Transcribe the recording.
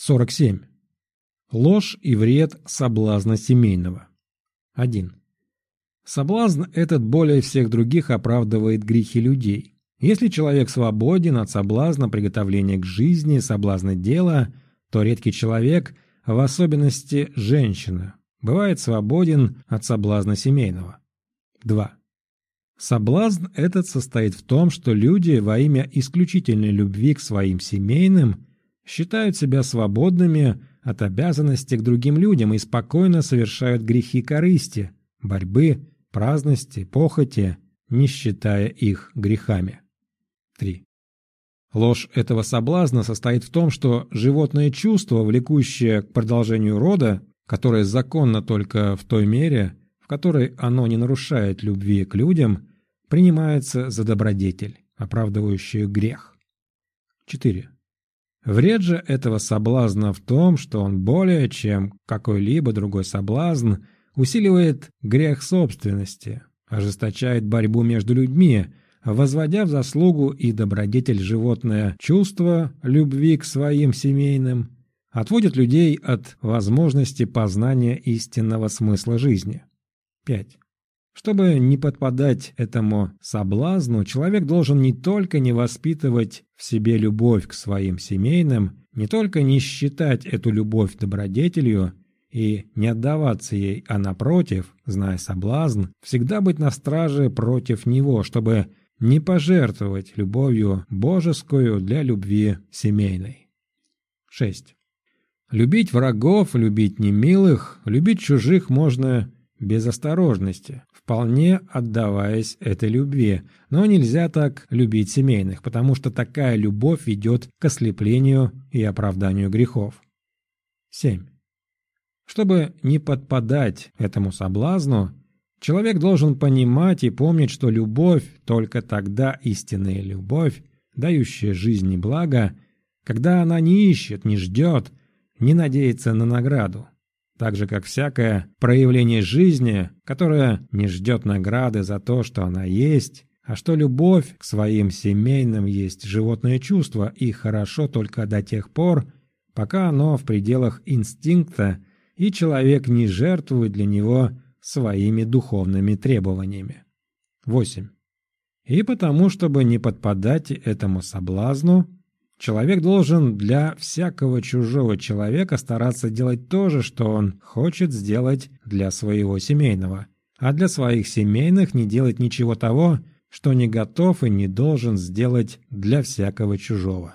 47. Ложь и вред соблазна семейного. 1. Соблазн этот более всех других оправдывает грехи людей. Если человек свободен от соблазна приготовления к жизни, соблазна дела, то редкий человек, в особенности женщина, бывает свободен от соблазна семейного. 2. Соблазн этот состоит в том, что люди во имя исключительной любви к своим семейным считают себя свободными от обязанностей к другим людям и спокойно совершают грехи корысти, борьбы, праздности, похоти, не считая их грехами. 3. Ложь этого соблазна состоит в том, что животное чувство, влекущее к продолжению рода, которое законно только в той мере, в которой оно не нарушает любви к людям, принимается за добродетель, оправдывающую грех. 4. Вред же этого соблазна в том, что он более чем какой-либо другой соблазн усиливает грех собственности, ожесточает борьбу между людьми, возводя в заслугу и добродетель животное чувство любви к своим семейным, отводит людей от возможности познания истинного смысла жизни. 5. Чтобы не подпадать этому соблазну, человек должен не только не воспитывать в себе любовь к своим семейным, не только не считать эту любовь добродетелью и не отдаваться ей, а напротив, зная соблазн, всегда быть на страже против него, чтобы не пожертвовать любовью божескую для любви семейной. 6. Любить врагов, любить немилых, любить чужих можно без осторожности, вполне отдаваясь этой любви. Но нельзя так любить семейных, потому что такая любовь ведет к ослеплению и оправданию грехов. 7. Чтобы не подпадать этому соблазну, человек должен понимать и помнить, что любовь только тогда истинная любовь, дающая жизнь и благо, когда она не ищет, не ждет, не надеется на награду так же как всякое проявление жизни, которое не ждет награды за то, что она есть, а что любовь к своим семейным есть животное чувство и хорошо только до тех пор, пока оно в пределах инстинкта и человек не жертвует для него своими духовными требованиями. 8. И потому, чтобы не подпадать этому соблазну, Человек должен для всякого чужого человека стараться делать то же, что он хочет сделать для своего семейного, а для своих семейных не делать ничего того, что не готов и не должен сделать для всякого чужого.